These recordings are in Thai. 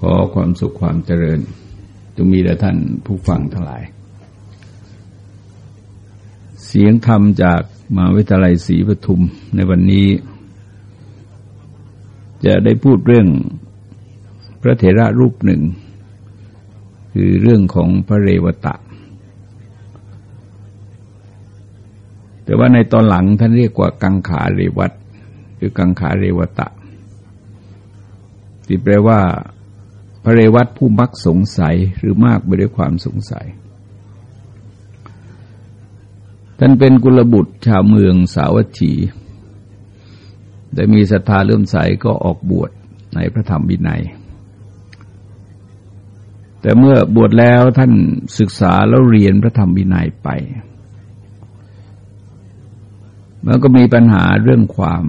ขอความสุขความเจริญจงมีแด่ท่านผู้ฟังทั้งหลาย เสียงธรรมจากมหาวิทยาลัยศรีปทุมในวันนี้ จะได้พูดเรื่องพระเถระรูปหนึ่ง คือเรื่องของพระเรวตะ แต่ว่าในตอนหลังท่านเรียกว่ากังขาเรวัตหรือกังขาเรวตะที่แปลว่า พระเรวัตผู้มักสงสัยหรือมากไปด้วยความสงสัย ท่านเป็นกุลบุตรชาวเมืองสาวัตถีได้มีศรัทธาเลื่อมใสก็ออกบวชในพระธรรมวินัย แต่เมื่อบวชแล้วท่านศึกษาแล้วเรียนพระธรรมวินัยไปมันก็มีปัญหาเรื่องความ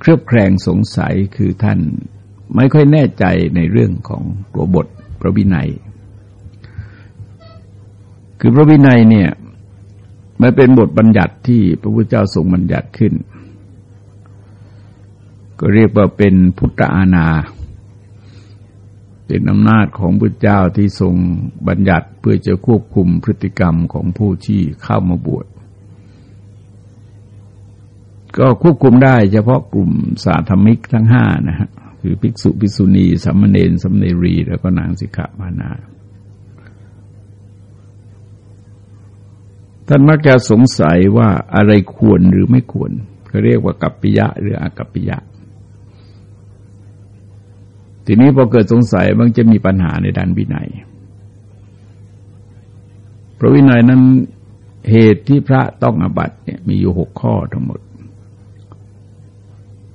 เครือบแคลงสงสัยคือท่าน ไม่ค่อยแน่ใจในเรื่องของตัวบทพระวินัย คือพระวินัยเนี่ยมันเป็นบทบัญญัติที่พระพุทธเจ้าทรงบัญญัติขึ้น ก็เรียกว่าเป็นพุทธอาณาเป็นอำนาจของพระเจ้าที่ทรงบัญญัติเพื่อจะควบคุมพฤติกรรมของผู้ที่เข้ามาบวช ก็ควบคุมได้เฉพาะกลุ่มสาธมิกทั้งห้านะฮะ คือภิกษุภิกษุณีสัมมเนรสัมเนรี แล้วก็นางสิกขามานาท่านมักจะสงสัยว่าอะไรควรหรือไม่ควรเขาเรียกว่ากัปปิยะหรืออากัปปิยะ ทีนี้พอเกิดสงสัยมันจะมีปัญหาในด้านวินัยพระวินัยนั้นเหตุที่พระต้องอบัตเนี่ยมีอยู่หกข้อทั้งหมด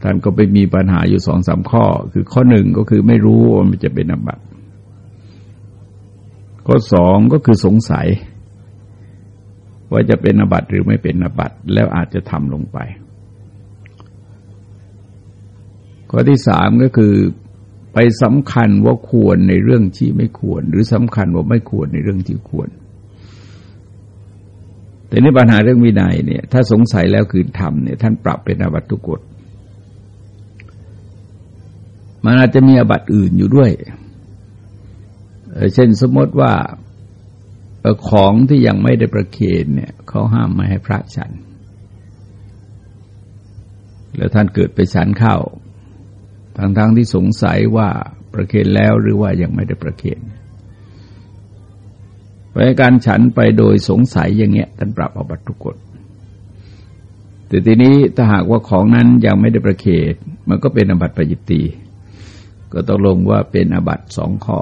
ท่านก็ไปมีปัญหาอยู่สองสามข้อ คือข้อหนึ่งก็คือไม่รู้ว่ามันจะเป็นอบัติ ข้อสองก็คือสงสัย ว่าจะเป็นอบัติหรือไม่เป็นอบัติแล้วอาจจะทำลงไป ข้อที่สามก็คือไปสำคัญว่าควรในเรื่องที่ไม่ควร หรือสำคัญว่าไม่ควรในเรื่องที่ควร แต่ในปัญหาเรื่องวินัยเนี่ย ถ้าสงสัยแล้วคือทำเนี่ย ท่านปรับเป็นอบัตทุกฎ มันอาจจะมีอบัตอื่นอยู่ด้วย เช่นสมมติว่าของที่ยังไม่ได้ประเคนเนี่ยเขาห้ามไม่ให้พระฉัน แล้วท่านเกิดไปฉันเข้าทั้งๆทที่สงสัยว่าประเคนแล้วหรือว่ายังไม่ได้ประเคนไปการฉันไปโดยสงสัยอย่างเงี้ยท่านปรับอบัตทุกกฎแต่ทีนี้ถ้าหากว่าของนั้นยังไม่ได้ประเคนมันก็เป็นอบัตปยิตี ก็ต้องลงว่าเป็นอบัตสองข้อ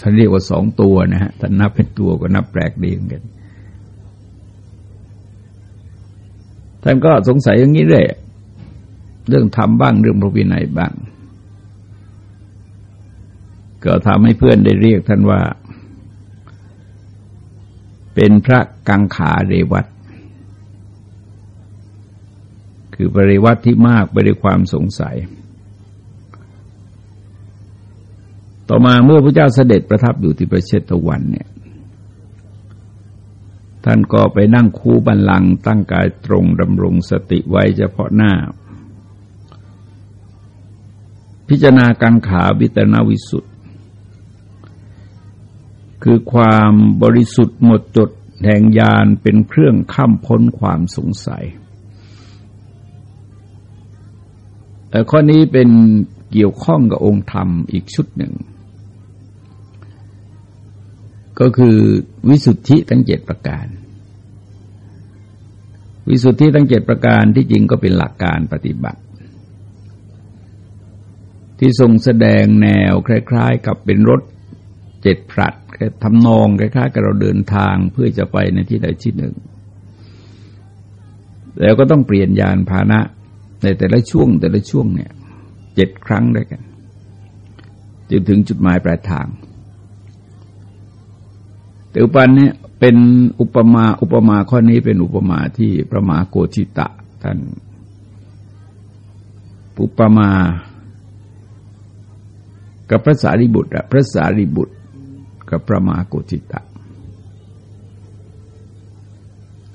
ท่านเรียกว่าสองตัวนะฮะท่านนับเป็นตัวก็นับแปลกดีเหมือนกันท่านก็สงสัยอย่างนี้เลยเรื่องทำบ้างเรื่องพระวินัยบ้าง ก็ทำให้เพื่อนได้เรียกท่านว่า เป็นพระกังขาเรวัตคือบริวัติที่มากไปด้วยความสงสัย ต่อมาเมื่อพระเจ้าเสด็จประทับอยู่ที่ประเชตวันเนี่ย ท่านก็ไปนั่งคูบันลังตั้งกายตรงดำรงสติไว้เฉพาะหน้า พิจารณาการขาวิตรณวิสุทธ์คือความบริสุทธิ์หมดจดแห่งยานเป็นเครื่องข้ามพ้นความสงสัยแต่ข้อนี้เป็นเกี่ยวข้องกับองค์ธรรมอีกชุดหนึ่ง ก็คือวิสุทธิทั้งเจ็ดประการ วิสุทธิทั้งเจ็ดประการที่จริงก็เป็นหลักการปฏิบัติ ที่ทรงแสดงแนวคล้าย ๆ กับเป็นรถเจ็ดผลัดทำนองคล้ายๆกับเราเดินทางเพื่อจะไปในที่ใดที่หนึ่ง แล้วก็ต้องเปลี่ยนยานพาหนะในแต่ละช่วงแต่ละช่วงเนี่ยเจ็ดครั้งด้วยกันจนถึงจุดหมายปลายทาง แต่อุปนนี้เป็นอุปมาอุปมาข้อนี้เป็นอุปมาที่พระมหาโกธิตะท่านอุปมา กับพระสารีบุตรพระสารีบุตร กับพระมหาโกธิตะ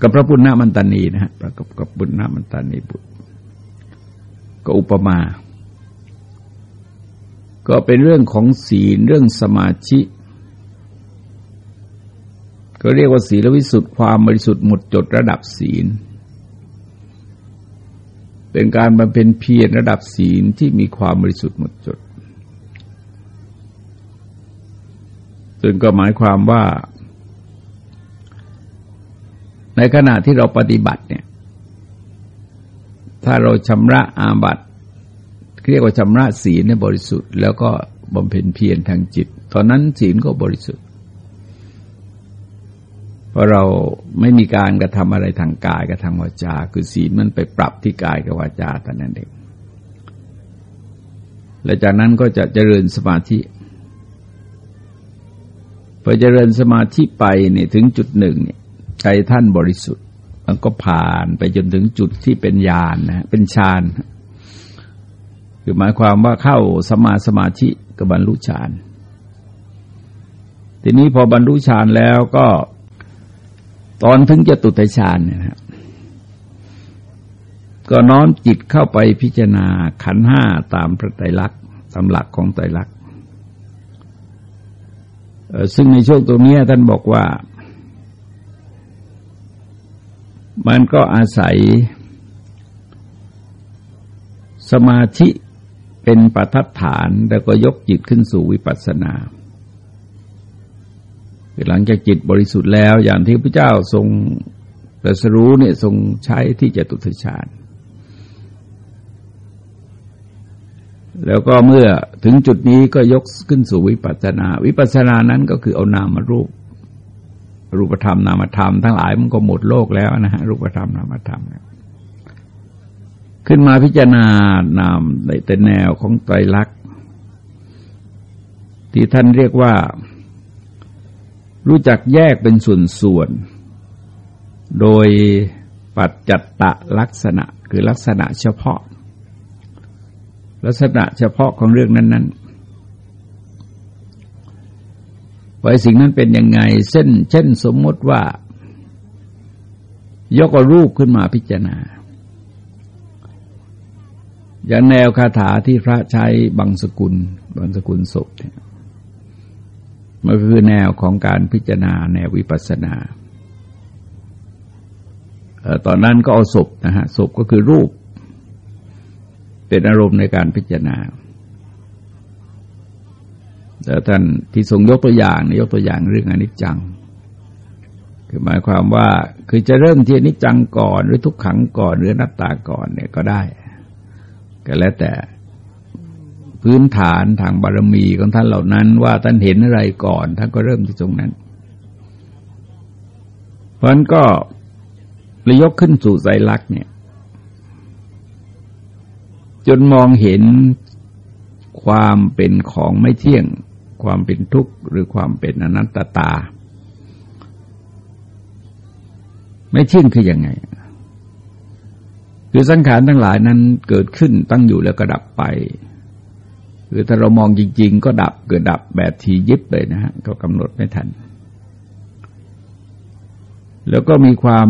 กับพระปุณณมันตานีนะฮะประกอบกับปุณณมันตานีบุตร ก็อุปมา ก็เป็นเรื่องของศีลเรื่องสมาธิ ก็เรียกว่าศีลวิสุทธิ์ความบริสุทธิ์หมดจดระดับศีล เป็นการบำเพ็ญเพียรระดับศีลที่มีความบริสุทธิ์หมดจดซึ่งก็หมายความว่า ในขณะที่เราปฏิบัติเนี่ย ถ้าเราชำระอาบัติเรียกว่าชำระศีลในบริสุทธิ์ แล้วก็บำเพ็ญเพียรทางจิต ตอนนั้นศีลก็บริสุทธิ์ เพราะเราไม่มีการกระทำอะไรทางกายกับทางวาจา คือศีลมันไปปรับที่กายกับวาจาแต่นั้นเองและจากนั้นก็จะเจริญสมาธิพอเจริญสมาธิไปเนี่ยถึงจุดหนึ่งเนี่ยใจท่านบริสุทธิ์มันก็ผ่านไปจนถึงจุดที่เป็นญาณนนะเป็นฌานคือหมายความว่าเข้าสมาสมาธิกับบรรลุฌานทีนี้พอบรรลุฌานแล้วก็ ตอนถึงจะตุตฌานเนี่ยนะก็น้อมจิตเข้าไปพิจารณาขันห้าตามพระไตรลักษณ์ตามหลักของไตรลักษณ์ซึ่งในช่วงตรงนี้ท่านบอกว่า มันก็อาศัย สมาธิเป็นประทัดฐาน แล้วก็ยกจิตขึ้นสู่วิปัสสนา หลังจากจิตบริสุทธิ์แล้ว อย่างที่พระเจ้าทรงตรัสรู้เนี่ยทรงใช้ที่จะตุทฌานแล้วก็เมื่อถึงจุดนี้ก็ยกขึ้นสู่วิปัสสนา วิปัสสนานั้นก็คือเอานามารูป รูปธรรมนามธรรมทั้งหลายมันก็หมดโลกแล้วนะฮะรูปธรรมนามธรรมขึ้นมาพิจารณานามในแต่แนวของไตรลักษณ์ที่ท่านเรียกว่า รู้จักแยกเป็นส่วนๆ โดยปัจจัตตลักษณะคือลักษณะเฉพาะ ลักษณะเฉพาะของเรื่องนั้นๆว่าสิ่งนั้นเป็นยังไงเส้น เช่นสมมติว่า ยกรูปขึ้นมาพิจารณา อย่างแนวคาถาที่พระใช้บังสกุลบังสกุลศพเนี่ย มันคือแนวของการพิจารณาแนววิปัสสนาตอนนั้นก็เอาศพนะฮะศพก็คือรูป เป็นอารมณ์ในการพิจารณาแต่ท่านที่ทรงยกตัวอย่างยกตัวอย่างเรื่องอนิจจัง คือหมายความว่าคือจะเริ่มที่อนิจจังก่อนหรือทุกขังก่อนหรือนัตตาก่อนเนี่ยก็ได้ ก็แล้วแต่ พื้นฐานทางบารมีของท่านเหล่านั้น ว่าท่านเห็นอะไรก่อน ท่านก็เริ่มที่ตรงนั้น เพราะนั้นก็เลยยกขึ้นสู่ใจลักษณ์เนี่ย จนมองเห็นความเป็นของไม่เที่ยง ความเป็นทุกข์หรือความเป็นอนัตตา ไม่เที่ยงคืออยังไงคือสังขารทั้งหลายนั้นเกิดขึ้นตั้งอยู่แล้วก็ดับไป คือถ้าเรามองจริง ๆ ก็ดับเกิดดับแบบทียิบเลยนะฮะก็กำหนดไม่ทัน แล้วก็มีความ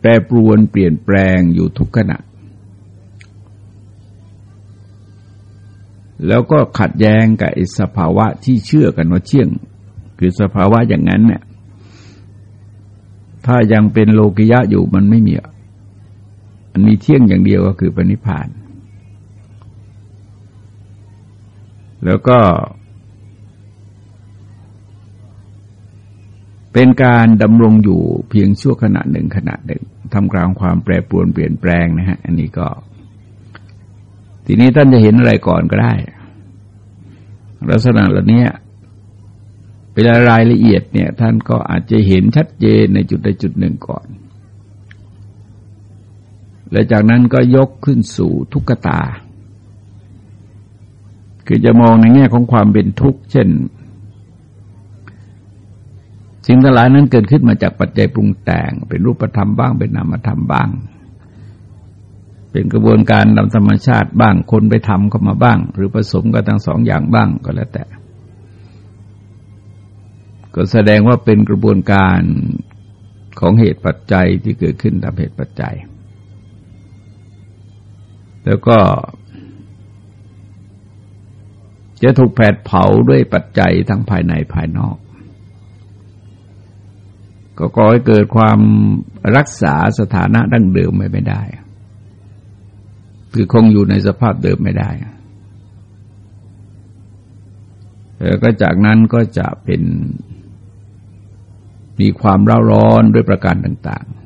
แปรปรวนเปลี่ยนแปลงอยู่ทุกขณะ แล้วก็ขัดแย้งกับสภาวะที่เชื่อกันว่าเที่ยง คือสภาวะอย่างนั้นเนี่ยถ้ายังเป็นโลกิยะอยู่มันไม่มีมันมีเที่ยงอย่างเดียวก็คือปณิพาน แล้วก็ เป็นการดำรงอยู่เพียงชั่วขณะหนึ่งขณะหนึ่งทำกลางความแปรปรวนเปลี่ยนแปลงนะฮะ อันนี้ก็ ทีนี้ท่านจะเห็นอะไรก่อนก็ได้ ลักษณะเหล่านี้เวลารายละเอียดเนี่ย ท่านก็อาจจะเห็นชัดเจนในจุดใดจุดหนึ่งก่อน และจากนั้นก็ยกขึ้นสู่ทุกขตา คือจะมองในแง่ของความเป็นทุกข์ เช่น สิ่งทั้งหลายนั้นเกิดขึ้นมาจากปัจจัยปรุงแต่ง เป็นรูปธรรมบ้าง เป็นนามธรรมบ้าง เป็นกระบวนการตามธรรมชาติบ้าง คนไปทำเข้ามาบ้าง หรือผสมกันทั้งสองอย่างบ้างก็แล้วแต่ ก็แสดงว่าเป็นกระบวนการของเหตุปัจจัยที่เกิดขึ้นตามเหตุปัจจัย แล้วก็ จะถูกแผดเผาด้วยปัจจัยทั้งภายในภายนอก ก็ก่อให้เกิดความรักษาสถานะดั้งเดิมไม่ได้ คือคงอยู่ในสภาพเดิมไม่ได้แล้วก็จากนั้นก็จะเป็นมีความร้าร้อนด้วยประการต่างๆ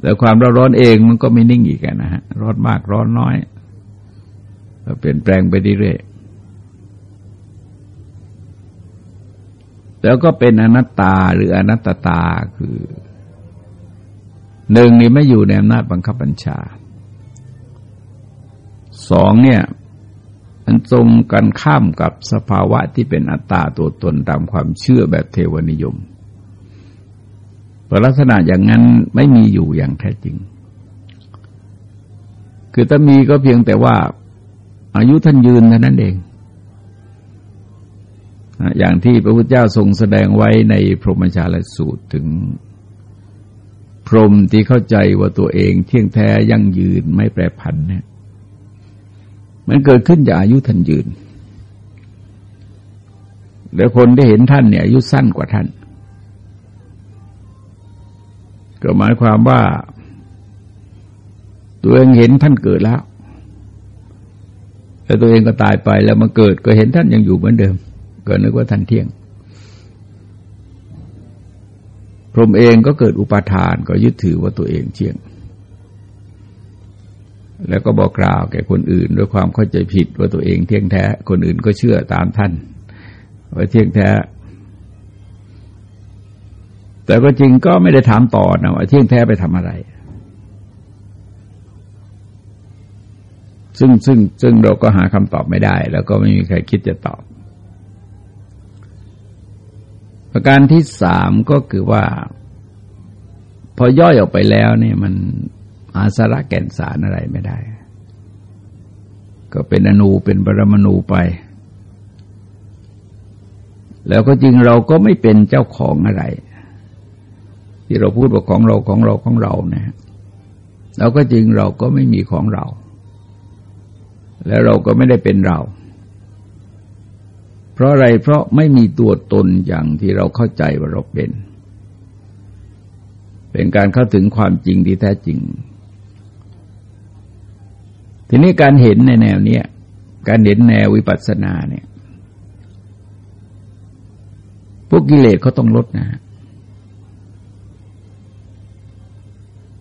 แต่ความร้าร้อนเองมันก็ไม่นิ่งอีกนะฮะ ร้อนมากร้อนน้อย เปลี่ยนแปลงไปเรื่อยแล้วก็เป็นอนัตตาหรืออนัตตาคือหนึ่งนี่ไม่อยู่ในอำนาจบังคับบัญชาสองเนี่ยมันตรงกันข้ามกับสภาวะที่เป็นอัตตาตัวตนตามความเชื่อแบบเทวนิยมเพราะลักษณะอย่างนั้นไม่มีอยู่อย่างแท้จริง คือถ้ามีก็เพียงแต่ว่า อายุท่านยืนเท่านั้นเอง อย่างที่พระพุทธเจ้าทรงแสดงไว้ในพรหมชาลสูตรถึงพรหมที่เข้าใจว่าตัวเองเที่ยงแท้ยั่งยืนไม่แปรผันเนี่ยมันเกิดขึ้นจากอายุท่านยืน แล้วคนที่เห็นท่านเนี่ยอายุสั้นกว่าท่าน ก็หมายความว่า ตัวเองเห็นท่านเกิดแล้ว แต่ตัวเองก็ตายไปแล้วมาเกิดก็เห็นท่านยังอยู่เหมือนเดิม ก็นึกว่าท่านเที่ยง พรหมเองก็เกิดอุปาทานก็ยึดถือว่าตัวเองเที่ยง แล้วก็บอกกล่าวแก่คนอื่น ด้วยความเข้าใจผิดว่าตัวเองเที่ยงแท้ คนอื่นก็เชื่อตามท่านว่าเที่ยงแท้แต่ก็จริงก็ไม่ได้ถามต่อนะว่าเที่ยงแท้ไปทำอะไร ซึ่งซึ่งซึ่งเราก็หาคำตอบไม่ได้ แล้วก็ไม่มีใครคิดจะตอบ ประการที่สามก็คือว่า พอย่อยออกไปแล้วเนี่ยมันอาสาระแก่นสารอะไรไม่ได้ ก็เป็นอนูเป็นปรมาณูไป แล้วก็จริงเราก็ไม่เป็นเจ้าของอะไร ที่เราพูดว่าของเราของเราของเรานะแล้วก็จริงเราก็ไม่มีของเรา แล้วเราก็ไม่ได้เป็นเรา เพราะอะไรเพราะไม่มีตัวตนอย่างที่เราเข้าใจว่าเราเป็น เป็นการเข้าถึงความจริงที่แท้จริง ทีนี้การเห็นในแนวเนี้ยการเห็นแนววิปัสสนาเนี่ยพวกกิเลสเขาต้องลดนะฮะ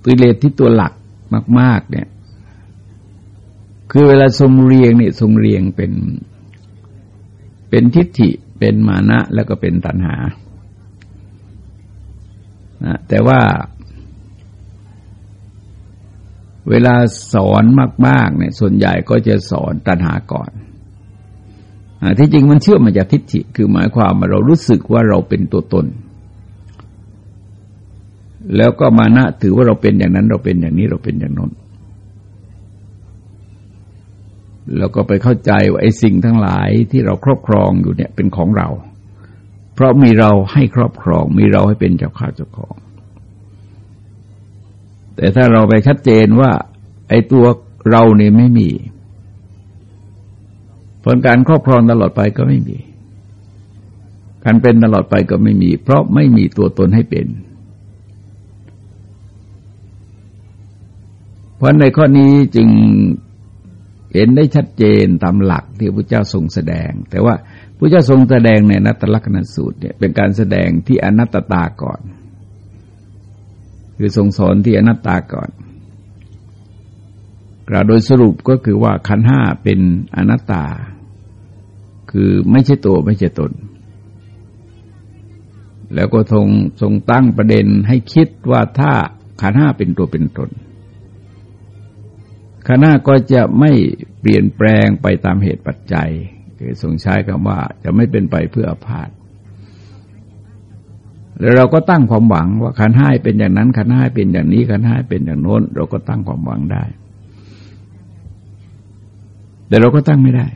กิเลสที่ตัวหลักมาก ๆ เนี่ย คือเวลาทรงเรียงเนี่ยทรงเรียงเป็น เป็นทิฏฐิเป็นมานะแล้วก็เป็นตัณหานะแต่ว่า เวลาสอนมาก ๆ เนี่ย ส่วนใหญ่ก็จะสอนตัณหาก่อนอที่จริงมันเชื่อมมาจากทิฏฐิ คือหมายความว่าเรารู้สึกว่าเราเป็นตัวตน แล้วก็มานะถือว่าเราเป็นอย่างนั้นเราเป็นอย่างนี้เราเป็นอย่างนั้น แล้วก็ไปเข้าใจว่าไอ้สิ่งทั้งหลายที่เราครอบครองอยู่เนี่ยเป็นของเรา เพราะมีเราให้ครอบครอง มีเราให้เป็นเจ้าข้าเจ้าของ แต่ถ้าเราไปชัดเจนว่า ไอ้ตัวเราเนี่ยไม่มีผลการครอบครองตลอดไปก็ไม่มี การเป็นตลอดไปก็ไม่มี เพราะไม่มีตัวตนให้เป็น เพราะในข้อนี้จึง เห็นได้ชัดเจนตามหลักที่พระเจ้าทรงแสดง แต่ว่าพระเจ้าทรงแสดงในนัตตลักษณสูตรเนี่ยเป็นการแสดงที่อนัตตาก่อน คือทรงสอนที่อนัตตาก่อนกล่าวโดยสรุปก็คือว่าขันห้าเป็นอนัตตา คือไม่ใช่ตัวไม่ใช่ตน แล้วก็ทรงทรงตั้งประเด็นให้คิดว่าถ้าขันห้าเป็นตัวเป็นตนขัน ห้าก็จะไม่เปลี่ยนแปลงไปตามเหตุปัจจัยคือทรงใช้คำว่าจะไม่เป็นไปเพื่ออภาษแล้วเราก็ตั้งความหวังว่าขันห้าเป็นอย่างนั้นขันห้าเป็นอย่างนี้ขันห้าเป็นอย่างโน้น เราก็ตั้งความหวังได้ แต่เราก็ตั้งไม่ได้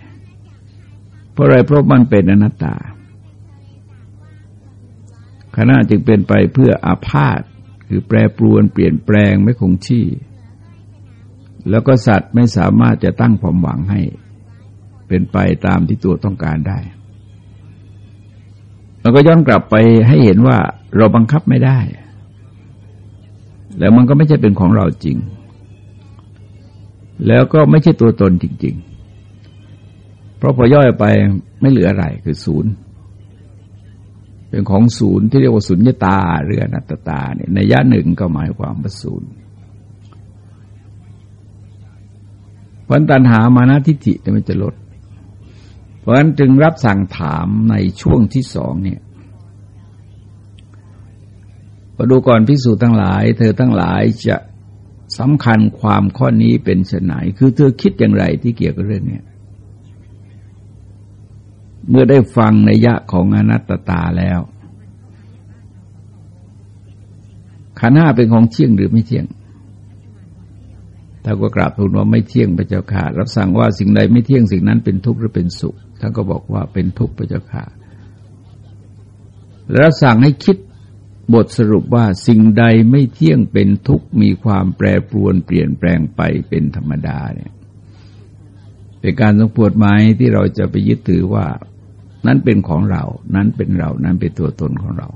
เพราะอะไรเพราะมันเป็นอนัตตาขณะจึงเป็นไปเพื่ออาพาธคือแปรปรวนเปลี่ยนแปลงไม่คงที่ แล้วก็สัตว์ไม่สามารถจะตั้งความหวังให้เป็นไปตามที่ตัวต้องการได้เราก็ย้อนกลับไปให้เห็นว่าเราบังคับไม่ได้ แล้วมันก็ไม่ใช่เป็นของเราจริง แล้วก็ไม่ใช่ตัวตนจริง ๆ เพราะพอย่อยไปไม่เหลืออะไรคือศูนย์ เป็นของศูนย์ที่เรียกว่าศูนย์ยตาเรือนัตตาเนี่ยในย่าหนึ่งก็หมายความว่าศูนย์ พันตันหามานะทิฏฐิมันจะลด เพราะฉะนั้นจึงรับสั่งถามในช่วงที่สองเนี่ยมาดูก่อนพิสูจน์ทั้งหลาย เธอทั้งหลายจะสำคัญความข้อนี้เป็นชนไหน คือเธอคิดอย่างไรที่เกี่ยวกับเรื่องนี้เมื่อได้ฟังในยะของอนัตตาแล้ว ขันห้าเป็นของเที่ยงหรือไม่เที่ยง ถ้านก็กราบทูลว่าไม่เที่ยงพระเจ้าค่ะรับสั่งว่าสิ่งใดไม่เที่ยงสิ่งนั้นเป็นทุกข์หรือเป็นสุขท่านก็บอกว่าเป็นทุกข์พระเจ้าค่ะแล้วสั่งให้คิดบทสรุปว่าสิ่งใดไม่เที่ยงเป็นทุกข์มีความแปรปรวนเปลี่ยนแปลงไปเป็นธรรมดาเนี่ยเป็นการสงปวดหมายที่เราจะไปยึดถือว่า นั้นเป็นของเรา นั้นเป็นเรา นั้นเป็นตัวตนของเรา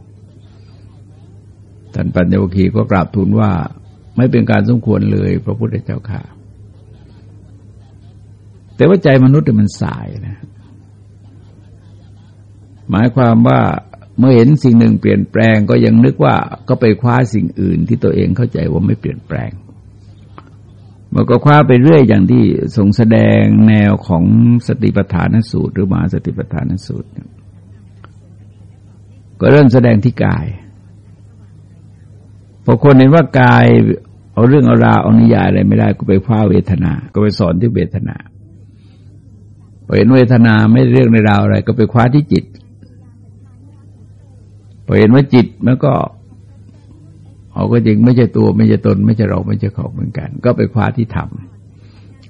ท่านปัญญวคีก็กราบทูลว่า ไม่เป็นการสมควรเลยพระพุทธเจ้าค่ะ แต่ว่าใจมนุษย์มันสายนะ หมายความว่าเมื่อเห็นสิ่งหนึ่งเปลี่ยนแปลงก็ยังนึกว่าก็ไปคว้าสิ่งอื่นที่ตัวเองเข้าใจว่าไม่เปลี่ยนแปลง มันก็คว้าไปเรื่อยอย่างที่ทรงแสดงแนวของสติปัฏฐานสูตร หรือมาสติปัฏฐานสูตร ก็เริ่มแสดงที่กายพอคนเห็นว่ากาย เอาเรื่องเอาราวเอานิยายอะไรไม่ได้ก็ไปคว้าเวทนา ก็ไปสอนที่เวทนาพอเห็นเวทนาไม่เรื่องในราวอะไร ก็ไปคว้าที่จิตพอเห็นว่าจิตมันก็เอาก็จริงไม่ใช่ตัวไม่ใช่ตน ไม่ใช่เราไม่ใช่เขาเหมือนกัน ก็ไปคว้าที่ธรรม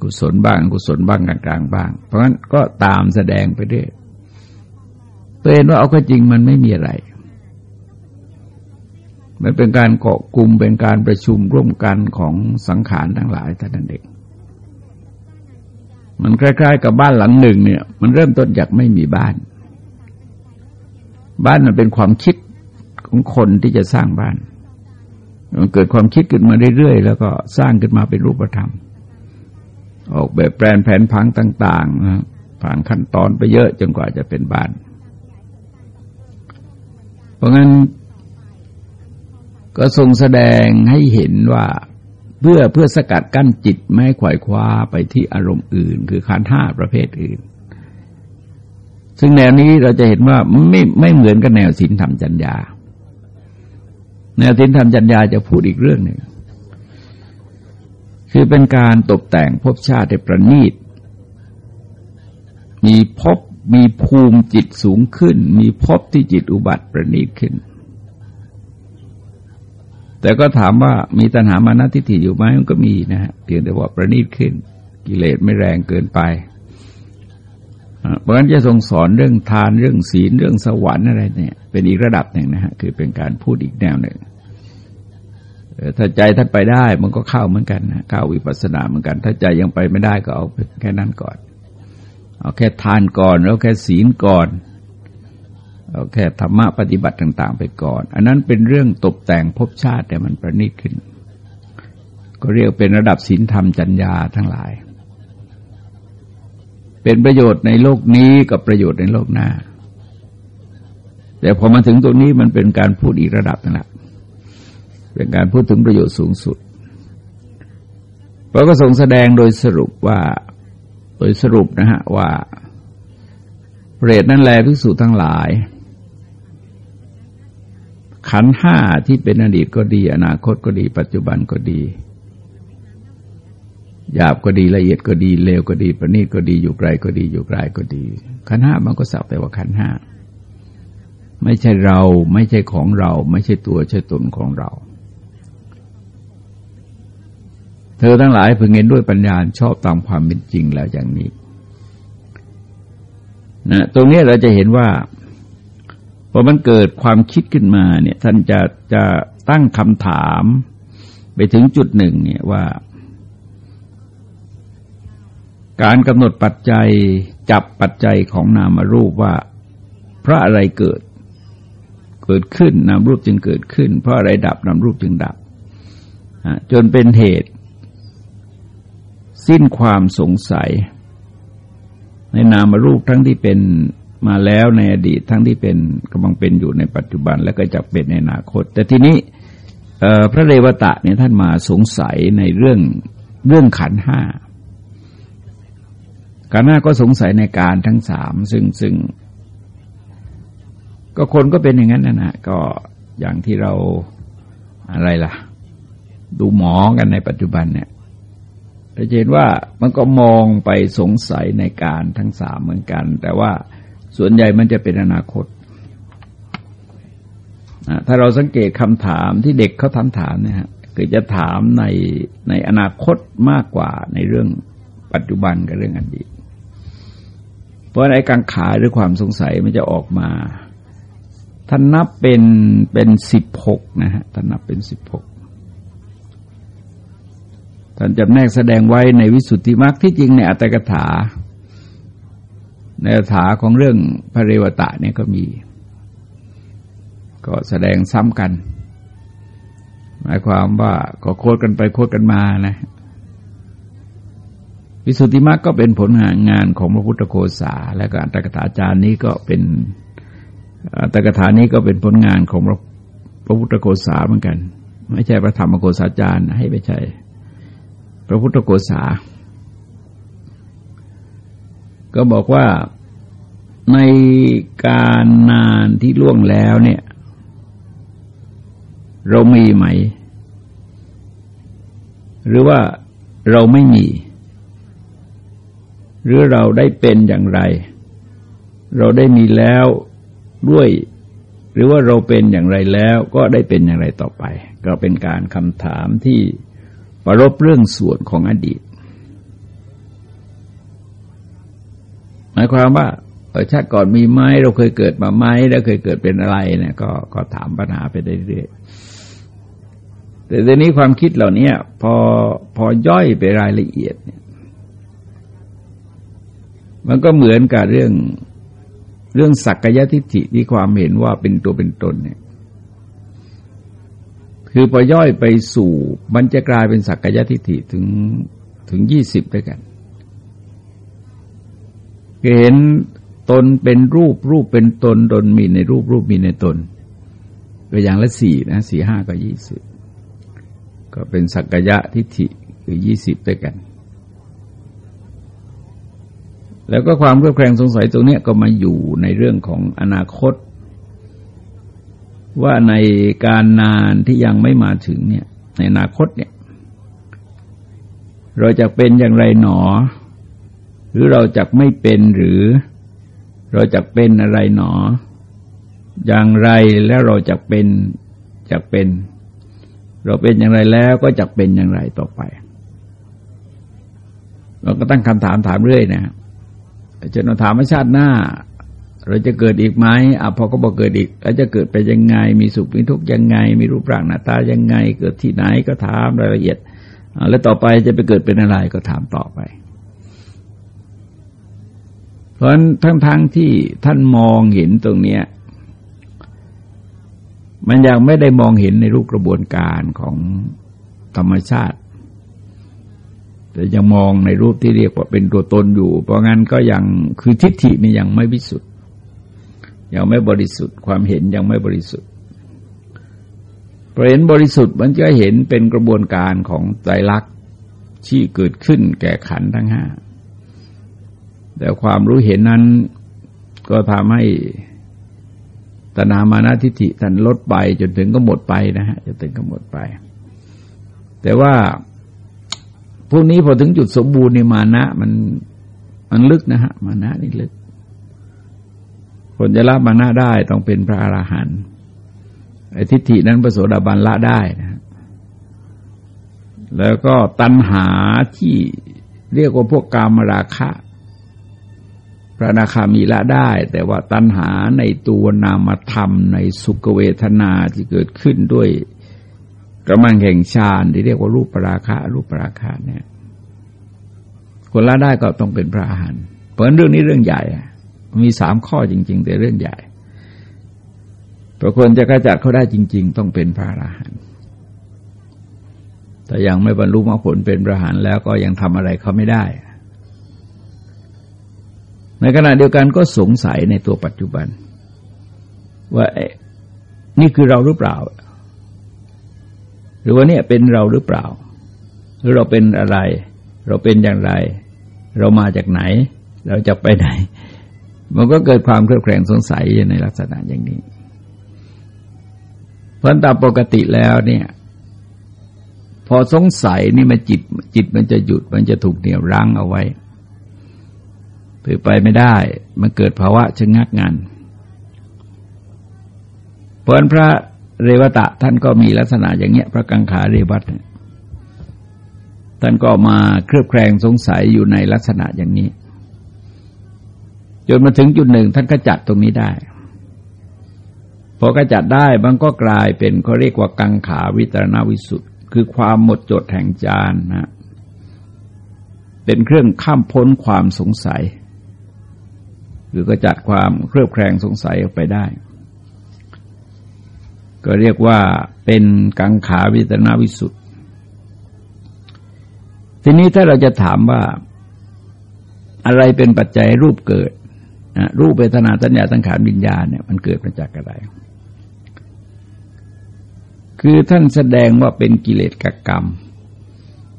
กุศลบ้างกุศลบ้างกลางๆบ้าง เพราะงั้นก็ตามแสดงไปเรื่อยเห็นว่าเอาก็จริงมันไม่มีอะไร มันเป็นการเกาะกลุ่มเป็นการประชุมร่วมกันของสังขารทั้งหลายแต่นั้นเองมันคล้าย ๆ กับบ้านหลังหนึ่งเนี่ย มันเริ่มต้นจากไม่มีบ้าน บ้านมันเป็นความคิดของคนที่จะสร้างบ้าน มันเกิดความคิดขึ้นมาเรื่อยๆแล้วก็สร้างขึ้นมาเป็นรูปธรรม ออกแบบแปลนแผนพังต่างๆนะผ่านขั้นตอนไปเยอะจนกว่าจะเป็นบ้าน เพราะงั้น ก็ทรงแสดงให้เห็นว่าเพื่อเพื่อสกัดกั้นจิตไม่ขวายคว้าไปที่อารมณ์อื่น คือขันห้าประเภทอื่น ซึ่งแนวนี้เราจะเห็นว่าไม่ไม่เหมือนกับแนวศีลธรรมจัญญา แนวศีลธรรมจัญญาจะพูดอีกเรื่องหนึ่งคือเป็นการตกแต่งภพชาติประณีต มีภพมีภูมิจิตสูงขึ้น มีภพที่จิตอุบัติประณีตขึ้น แต่ก็ถามว่ามีตัณหามานะทิฏฐิอยู่ไหมมันก็มีนะฮะเพียงแต่ว่าประณีตขึ้น กิเลสไม่แรงเกินไปเพราะฉะนั้นจะทรงสอนเรื่องทานเรื่องศีลเรื่องสวรรค์อะไรเนี่ย เป็นอีกระดับหนึ่งนะฮะคือเป็นการพูดอีกแนวหนึ่งถ้าใจท่านไปได้มันก็เข้าเหมือนกันนะเข้าวิปัสสนาเหมือนกัน ถ้าใจยังไปไม่ได้ก็เอาแค่นั้นก่อน เอาแค่ทานก่อนแล้วแค่ศีลก่อน เอาแค่ธรรมะปฏิบัติต่าง ๆ ไปก่อน อันนั้นเป็นเรื่องตกแต่งภพชาติแต่มันประณีตขึ้น ก็เรียกเป็นระดับศีลธรรมจัญญาทั้งหลาย เป็นประโยชน์ในโลกนี้กับประโยชน์ในโลกหน้า แต่พอมาถึงตรงนี้มันเป็นการพูดอีกระดับนึงละเป็นการพูดถึงประโยชน์สูงสุดพระก็ทรงแสดงโดยสรุปว่าโดยสรุปนะฮะว่าเปรตนั่นแลภิกษุทั้งหลาย ขันห้าที่เป็นอดีตก็ดี อนาคตก็ดี ปัจจุบันก็ดีหยาบก็ดีละเอียดก็ดีเลวก็ดีประณีตก็ดีอยู่ไกลก็ดีอยู่ไกลก็ดี ขันห้ามันก็สักแต่ว่าขันห้าไม่ใช่เราไม่ใช่ของเรา ไม่ใช่ตัวใช่ตนของเรา เธอทั้งหลายพึงเห็นด้วยปัญญาชอบตามความเป็นจริงแล้วอย่างนี้นะตรงนี้เราจะเห็นว่า อมันเกิดความคิดขึ้นมาเนี่ยท่านจะจะตั้งคำถาม ไปถึงจุดหนึ่งเนี่ยว่า การกำหนดปัจจัยจับปัจจัยของนามรูปว่า เพราะอะไรเกิด เกิดขึ้นนามรูปจึงเกิดขึ้น เพราะอะไรดับนามรูปจึงดับจนเป็นเหตุ สิ้นความสงสัย ในนามรูปทั้งที่เป็น มาแล้วในอดีตทั้งที่เป็นกำลังเป็นอยู่ในปัจจุบันแล้วก็จะเป็นในอนาคต แต่ทีนี้พระเรวตะเนี่ยท่านมาสงสัยในเรื่องเรื่องขันห้าขันห้าก็สงสัยในการทั้งสามซึ่งซึ่ง ก็คนก็เป็นอย่างนั้นนะนะก็อย่างที่เราอะไรล่ะ ดูหมอกันในปัจจุบันเนี่ยเราเห็นว่ามันก็มองไปสงสัยในการทั้งสามเหมือนกัน แต่ว่า ส่วนใหญ่มันจะเป็นอนาคต ถ้าเราสังเกตคำถามที่เด็กเขาทำถามเนี่ยฮะคือจะถามในในอนาคตมากกว่าในเรื่องปัจจุบันกับเรื่องอดีต เพราะในกังขาหรือความสงสัยมันจะออกมาท่านนับเป็นเป็นสิบหกนะฮะท่านนับเป็นสิบหกท่านจำแนกแสดงไว้ในวิสุทธิมรรคที่จริงในอัตถกถา ในถาของเรื่องพระเรวตะเนี่ยก็มี ก็แสดงซ้ำกัน หมายความว่าก็โคดกันไปโคดกันมานะวิสุทธิมรรคก็เป็นผลงานงานของพระพุทธโคสาและก็อัตถกถาจารย์นี้ก็เป็นอัตถกถานี้ก็เป็นผลงานของพระพระพุทธโคสาเหมือนกัน ไม่ใช่พระธรรมโคสาจารย์ให้ไม่ใช่พระพุทธโคสา ก็บอกว่าในการนานที่ล่วงแล้วเนี่ย เรามีไหม หรือว่าเราไม่มี หรือเราได้เป็นอย่างไร เราได้มีแล้วด้วย หรือว่าเราเป็นอย่างไรแล้วก็ได้เป็นอย่างไรต่อไป ก็เป็นการคำถามที่ประรบเรื่องส่วนของอดีต มายความว่าชาติก่อนมีไหมเราเคยเกิดมาไหมแล้วเคยเกิดเป็นอะไรเนี่ยก็ก็ถามปัญหาไปเรื่อยๆแต่ทีนี้ความคิดเหล่านี้พอพอย่อยไปรายละเอียดเนี่ย มันก็เหมือนกับเรื่องเรื่องสักกายทิฏฐิที่ความเห็นว่าเป็นตัวเป็นตนเนี่ย คือพอย่อยไปสู่ มันจะกลายเป็นสักกายทิฏฐิถึงถึงยี่สิบด้วยกัน เห็นตนเป็นรูปรูปเป็นตนตนมีในรูปรูปมีในตนก็อย่างละสี่นะสี่ห้าก็ยี่สิบก็เป็นสักกยะทิฏฐิคือยี่สิบด้วยกัน แล้วก็ความเครือบแคลงสงสัยตรงนี้ก็มาอยู่ในเรื่องของอนาคต ว่าในการนานที่ยังไม่มาถึงเนี่ย ในอนาคตเนี่ย เราจะเป็นอย่างไรหนอ รือเราจะไม่เป็นหรือ เราจะเป็นอะไรหนอ อย่างไรแล้วเราจะเป็นจะเป็น เราเป็นอย่างไรแล้วก็จะเป็นอย่างไรต่อไป เราก็ตั้งคำถามถามเรื่อยนะจะนถามว่าชาติหน้า เราจะเกิดอีกไหมอะพอก็บอกเกิดอีกแล้วจะเกิดไปยังไง มีสุขมีทุกข์ยังไง มีรูปร่างหน้าตายังไง เกิดที่ไหนก็ถามรายละเอียดแล้วต่อไปจะไปเกิดเป็นอะไรก็ถามต่อไป เพราะฉะนั้นทั้งๆทที่ท่านมองเห็นตรงเนี้ย มันยังไม่ได้มองเห็นในรูปกระบวนการของธรรมชาติ แต่ยังมองในรูปที่เรียกว่าเป็นตัวตนอยู่ เพราะงั้นก็ยังคือทิฏฐินี่ยังไม่วิสุทธิ์ยังไม่บริสุทธิ์ความเห็นยังไม่บริสุทธิ์พอเห็นบริสุทธิ์มันจะเห็นเป็นกระบวนการของใจรักที่เกิดขึ้นแก่ขันทั้งห้า แต่ความรู้เห็นนั้นก็ทำให้ตนามานาทิฏฐิท่านลดไปจนถึงก็หมดไปนะฮะจนถึงก็หมดไป แต่ว่าพวกนี้พอถึงจุดสมบูรณ์ในมานะ มันมันลึกนะฮะมานะนี่ลึก คนจะละมานะได้ต้องเป็นพระอราหันต์ไอ้ทิฏฐินั้นพระโสดาบันละได้นะแล้วก็ตัณหาที่เรียกว่าพวกกามราคะ พระนาคามีละได้ แต่ว่าตัณหาในตัวนามธรรม ในสุขเวทนาที่เกิดขึ้นด้วยกำลังแห่งฌานที่เรียกว่ารูปปราคะรูปปราคะเนี่ย คนละได้ก็ต้องเป็นพระอาหารเพราะเรื่องนี้เรื่องใหญ่มีสามข้อจริง ๆ แต่เรื่องใหญ่พระคนจะกระจัดเขาได้จริง ๆ ต้องเป็นพระอรหันต์แต่ยังไม่บรรลุมรรคผลเป็นพระอรหันต์แล้วก็ยังทำอะไรเขาไม่ได้ ในขณะเดียวกันก็สงสัยในตัวปัจจุบัน ว่านี่คือเราหรือเปล่า หรือว่าเนี่ยเป็นเราหรือเปล่า หรือเราเป็นอะไร เราเป็นอย่างไร เรามาจากไหน เราจะไปไหน มันก็เกิดความเครือบแคลงสงสัยในลักษณะอย่างนี้ เพราะตามปกติแล้วเนี่ย พอสงสัยนี่มันจิตจิตมันจะหยุดมันจะถูกเหนี่ยวรั้งเอาไว้ ถือไปไม่ได้มันเกิดภาวะชะงักงันเพราะพระเรวตะท่านก็มีลักษณะอย่างเงี้ย พระกังขาเรวัตท่านก็มาเครือบแคลงสงสัยอยู่ในลักษณะอย่างนี้ จนมาถึงจุดหนึ่งท่านก็จัดตรงนี้ได้ พอกระจัดได้มันก็กลายเป็นเขาเรียกว่ากังขาวิตรณวิสุทธ์คือความหมดจดแห่งจานนะเป็นเครื่องข้ามพ้นความสงสัย หรือก็จัดความเครือบแคลงสงสัยออกไปได้ ก็เรียกว่าเป็นกังขาวิตรณวิสุทธ์ทีนี้ถ้าเราจะถามว่าอะไรเป็นปัจจัยรูปเกิดรูปเวทนาสัญญาสังขารวิญญาณเนี่ยมันเกิดมาจากอะไร คือท่านแสดงว่าเป็นกิเลสกกรรม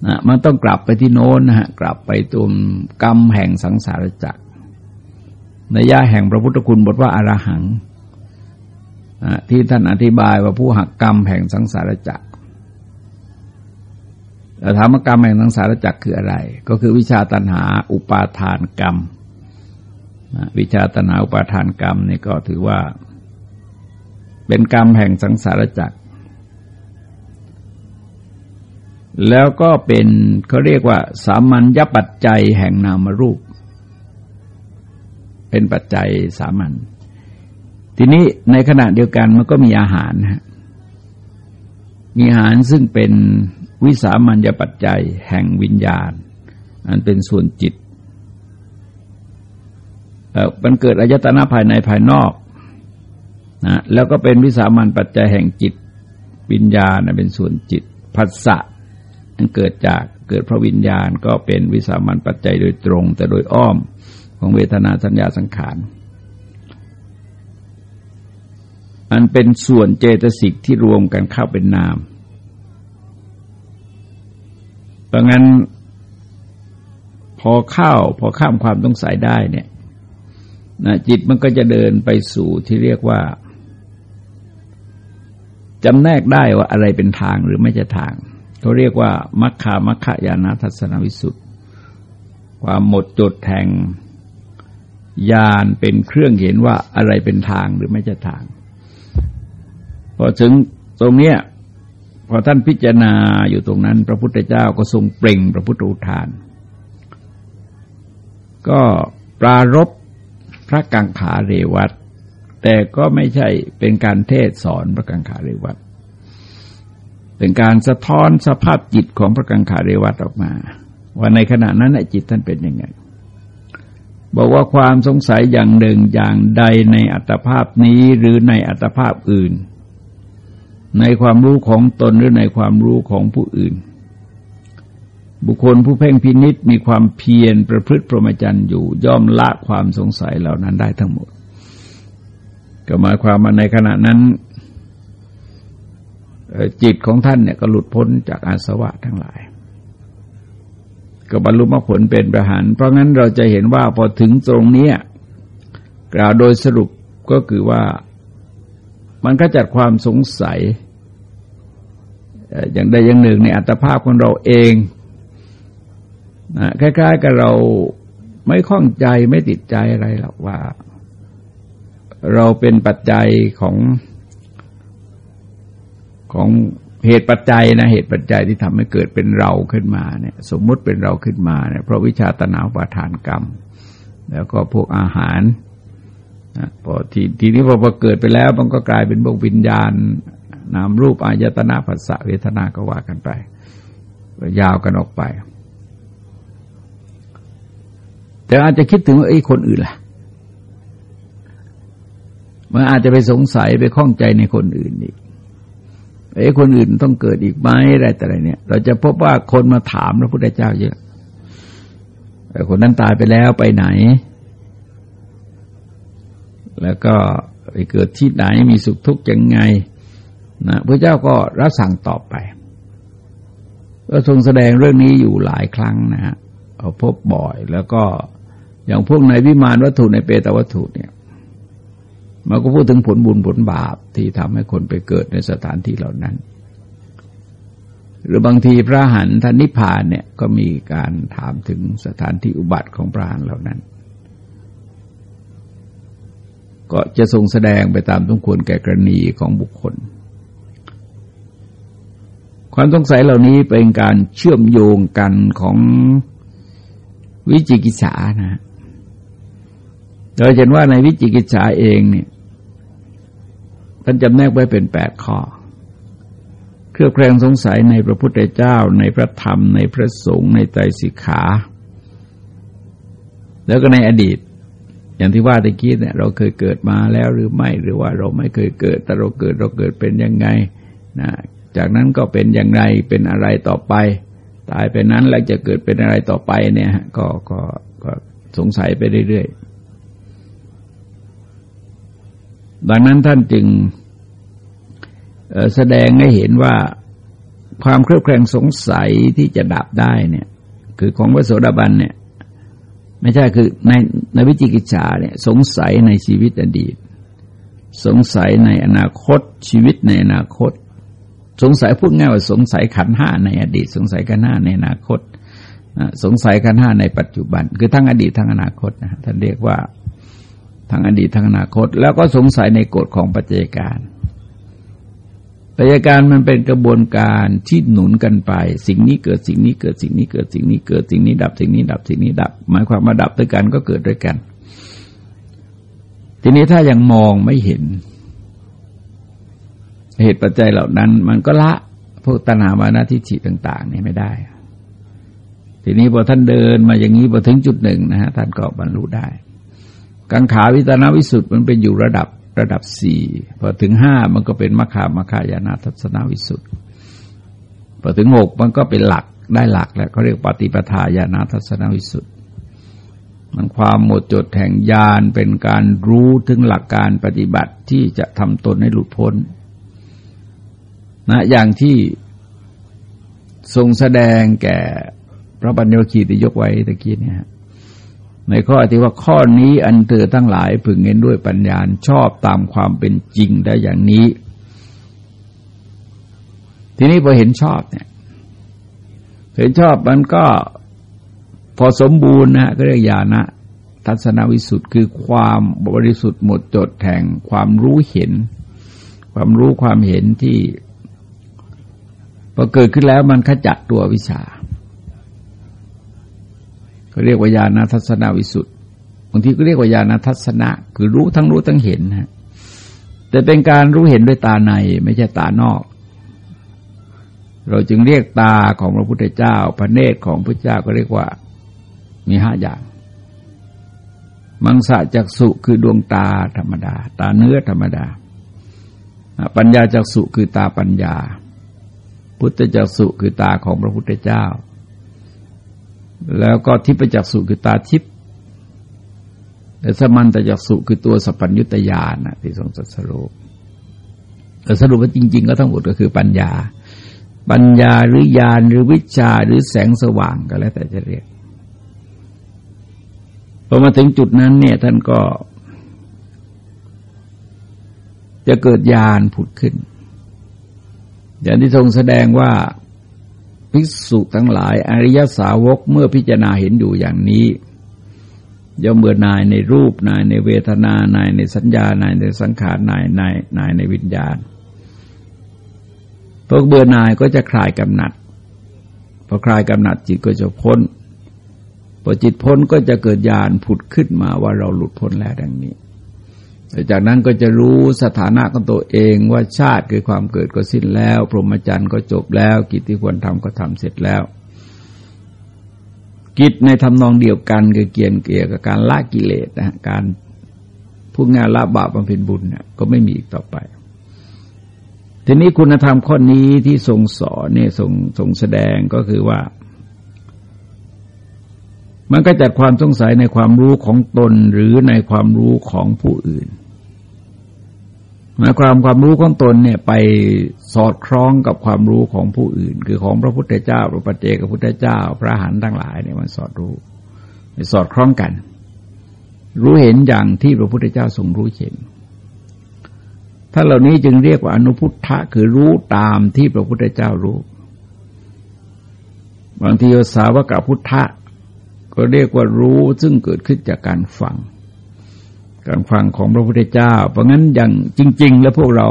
นะมันต้องกลับไปที่โน้นนะฮะกลับไปตุมกรรมแห่งสังสารจักร นย่าแห่งพระพุทธคุณบทว่าอารหังที่ท่านอธิบายว่าผู้หักกรรมแห่งสังสารจักรแต่ถามกรรมแห่งสังสารจักรคืออะไร ก็คือวิชาตัณหาอุปาทานกรรม วิชาตัณหาอุปาทานกรรมนี่ก็ถือว่า เป็นกรรมแห่งสังสารจักร แล้วก็เป็นเขาเรียกว่า สามัญญปัจจัยแห่งนามรูป เป็นปัจจัยสามัญทีนี้ในขณะเดียวกันมันก็มีอาหารฮะมีอาหารซึ่งเป็นวิสามัญญปัจจัยแห่งวิญญาณ อันเป็นส่วนจิตมันเกิดอายตนะภายในภายนอกนะแล้วก็เป็นวิสามัญปัจจัยแห่งจิตวิญญาณเป็นส่วนจิตผัสสะมันเกิดจากเกิดพระวิญญาณก็เป็นวิสามันปัจจัยโดยตรง แต่โดยอ้อม ของเวทนาสัญญาสังขาร อันเป็นส่วนเจตสิกที่รวมกันเข้าเป็นนาม เพราะงั้นพอเข้าพอข้ามความต้องสายได้เนี่ยนะจิตมันก็จะเดินไปสู่ที่เรียกว่าจำแนกได้ว่าอะไรเป็นทางหรือไม่ใช่ทาง เขาเรียกว่ามัคคามัคคายานาทัศนวิสุทธิความหมดจดแห่ง ญาณเป็นเครื่องเห็นว่าอะไรเป็นทางหรือไม่ใช่ทาง พอถึงตรงเนี้ยพอท่านพิจารณาอยู่ตรงนั้น พระพุทธเจ้าก็ทรงเปล่งพระพุทธอุทาน ก็ปรารบพระกังขาเรวัตแต่ก็ไม่ใช่เป็นการเทศสอนพระกังขาเรวัตเป็นการสะท้อนสภาพจิตของพระกังขาเรวัตออกมา ว่าในขณะนั้นจิตท่านเป็นยังไง บอกว่าความสงสัยอย่างหนึ่งอย่างใดในอัตภาพนี้หรือในอัตภาพอื่น ในความรู้ของตนหรือในความรู้ของผู้อื่น บุคคลผู้เพ่งพินิษมีความเพียรประพฤติพรหมจรรย์อยู่ย่อมละความสงสัยเหล่านั้นได้ทั้งหมด ก็หมายความว่าในขณะนั้นจิตของท่านเนี่ยก็หลุดพ้นจากอาสวะทั้งหลาย ก็บรรลุมรรคผลเป็นประหารเพราะงั้นเราจะเห็นว่าพอถึงตรงนี้กล่าวโดยสรุปก็คือว่ามันก็จัดความสงสัย อย่างใดอย่างหนึ่งในอัตภาพของเราเองนะคล้ายๆกับเราไม่ข้องใจไม่ติดใจอะไรหรอกว่า เราเป็นปัจจัยของของ เหตุปัจจัยนะเหตุปัจจัยที่ทำให้เกิดเป็นเราขึ้นมาเนี่ย สมมุติเป็นเราขึ้นมาเนี่ยเพราะวิชาตนาปาทานกรรม แล้วก็พวกอาหารนะพอทีทีนี้พอเกิดไปแล้วมันก็กลายเป็นพวกวิญญาณนามรูปอายตนาภาษาเวทนาก็ว่ากันไปยาวกันออกไป แต่อาจจะคิดถึงว่าไอ้คนอื่นล่ะมันอาจจะไปสงสัยไปข้องใจในคนอื่นอีก ไอ้คนอื่นต้องเกิดอีกไหมอะไรแต่อะไรเนี่ย เราจะพบว่าคนมาถามพระพุทธเจ้าเยอะไอ้คนนั้นตายไปแล้วไปไหน แล้วก็ไปเกิดที่ไหนมีสุขทุกข์ยังไงนะพระเจ้าก็รับสั่งตอบไปก็ทรงแสดงเรื่องนี้อยู่หลายครั้งนะฮะพบบ่อยแล้วก็อย่างพวกในวิมานวัตถุในเปตวัตถุเนี่ย มันก็พูดถึงผลบุญผลบาปที่ทำให้คนไปเกิดในสถานที่เหล่านั้น หรือบางทีพระหันท่านนิพพานเนี่ยก็มีการถามถึงสถานที่อุบัติของพระหันเหล่านั้น ก็จะทรงแสดงไปตามสมควรแก่กรณีของบุคคล ความสงสัยเหล่านี้เป็นการเชื่อมโยงกันของวิจิกิจฉานะ เราเห็นว่าในวิจิกิจฉาเองเนี่ยท่านจำแนกไว้เป็นแปดข้อ เครือบแคลงสงสัยในพระพุทธเจ้า ในพระธรรม ในพระสงฆ์ในใจสิกขา แล้วก็ในอดีต อย่างที่ว่าตะกี้เนี่ย เราเคยเกิดมาแล้วหรือไม่หรือว่าเราไม่เคยเกิด แต่เราเกิดเราเกิดเป็นยังไงนะจากนั้นก็เป็นอย่างไรเป็นอะไรต่อไป ตายไปนั้นแล้วจะเกิดเป็นอะไรต่อไปเนี่ยก็ก็ก็สงสัยไปเรื่อยๆ ดังนั้นท่านจึงแสดงให้เห็นว่าความเครือบแคลงสงสัยที่จะดับได้เนี่ย คือของพระโสดาบันเนี่ย ไม่ใช่คือในในวิจิกิจฉาเนี่ย สงสัยในชีวิตอดีต สงสัยในอนาคต ชีวิตในอนาคต สงสัยพูดง่ายว่าสงสัยขันห้าในอดีต สงสัยขันห้าในอนาคตสงสัยขันห้าในปัจจุบัน คือทั้งอดีตทั้งอนาคตนะท่านเรียกว่า ทั้งอดีตทั้งอนาคต แล้วก็สงสัยในกฎของปัจจัยการปัจจัยการมันเป็นกระบวนการที่หนุนกันไป สิ่งนี้เกิดสิ่งนี้เกิดสิ่งนี้เกิดสิ่งนี้เกิดสิ่งนี้ดับสิ่งนี้ดับสิ่งนี้ดับ หมายความมาดับด้วยกันก็เกิดด้วยกัน ทีนี้ถ้ายังมองไม่เห็น เหตุปัจจัยเหล่านั้น มันก็ละพวกตัณหามานาทิจิต่าง ๆ นี่ไม่ได้ทีนี้พอท่านเดินมาอย่างนี้พอถึงจุดหนึ่งนะฮะท่านก็บรรลุได้ กังขาวิตนาวิสุทธ์มันเป็นอยู่ระดับระดับสี่พอถึงห้ามันก็เป็นมคามคายานาทัศนาวิสุทธ์พอถึงหกมันก็เป็นหลักได้หลักแล้วเขาเรียกปฏิปทาญาณทัศนวิสุทธ์มันความหมดจดแห่งญาณเป็นการรู้ถึงหลักการปฏิบัติที่จะทำตนให้หลุดพ้นนะอย่างที่ทรงแสดงแก่พระบัญญัติที่ยกไว้ตะกี้เนี่ย ในข้อที่ว่าข้อนี้อันเธอทั้งหลายพึงเห็นด้วยปัญญาชอบตามความเป็นจริงได้อย่างนี้ ทีนี้พอเห็นชอบเนี่ย เห็นชอบมันก็พอสมบูรณ์นะก็เรียกญาณะทัศนวิสุทธ์คือความบริสุทธิ์หมดจดแห่งความรู้เห็น ความรู้ความเห็นที่พอเกิดขึ้นแล้วมันขจัดตัววิชา เขาเรียกว่าญาณทัศนวิสุทธิ์บางทีก็เรียกว่าญาณทัศนะ คือรู้ทั้งรู้ทั้งเห็นนะแต่เป็นการรู้เห็นด้วยตาในไม่ใช่ตานอก เราจึงเรียกตาของพระพุทธเจ้า พระเนตรของพระเจ้าก็เรียกว่า มีห้าอย่างมังสะจักสุคือดวงตาธรรมดา ตาเนื้อธรรมดา ปัญญาจักสุคือตาปัญญา พุทธจักสุคือตาของพระพุทธเจ้า แล้วก็ทิพจักสุคือตาทิพแต่สมันตจักสุคือตัวสัพพัญญุตยานนะที่ทรงสัสรุปสรุปว่าจริง ๆ ก็ทั้งหมดก็คือปัญญา ปัญญาหรือญาณหรือวิชาหรือแสงสว่างก็แล้วแต่จะเรียกพอมาถึงจุดนั้นเนี่ยท่านก็ จะเกิดญาณผุดขึ้น อย่างที่ทรงแสดงว่า ภิกษุทั้งหลาย อริยสาวกเมื่อพิจารณาเห็นอยู่อย่างนี้ย่อมเบื่อนายในรูปนายในเวทนานายในสัญญานายในสังขารนายนายนายในวิญญาณพวกเบื่อนายก็จะคลายกำหนัดพอคลายกำหนัดจิตก็จะพ้นพอจิตพ้นก็จะเกิดญาณผุดขึ้นมาว่าเราหลุดพ้นแล้วดังนี้ จากนั้นก็จะรู้สถานะของตัวเองว่าชาติคือความเกิดก็สิ้นแล้ว พรหมจรรย์ก็จบแล้ว กิจที่ควรทำก็ทำเสร็จแล้ว กิจในทำนองเดียวกันคือเกี่ยวเกี่ยวกับการละกิเลสนะการพูดงานละบาปบำเพ็ญบุญเนี่ยก็ไม่มีอีกต่อไป ทีนี้คุณธรรมข้อนี้ที่ทรงสอนเนี่ยทรงทรงแสดงก็คือว่า มันก็จัดความสงสัยในความรู้ของตนหรือในความรู้ของผู้อื่นหมายความความรู้ของตนเนี่ยไปสอดคล้องกับความรู้ของผู้อื่น คือของพระพุทธเจ้าพระปัจเจกพุทธเจ้า พระหันทั้งหลายเนี่ยมันสอดรู้สอดคล้องกัน รู้เห็นอย่างที่พระพุทธเจ้าทรงรู้เห็นถ้าเหล่านี้จึงเรียกว่าอนุพุทธะคือรู้ตามที่พระพุทธเจ้ารู้ บางทีสาวกพุทธะ ก็เรียกว่ารู้ซึ่งเกิดขึ้นจากการฟัง การฟังของพระพุทธเจ้า เพราะงั้นอย่างจริง ๆ แล้วพวกเรา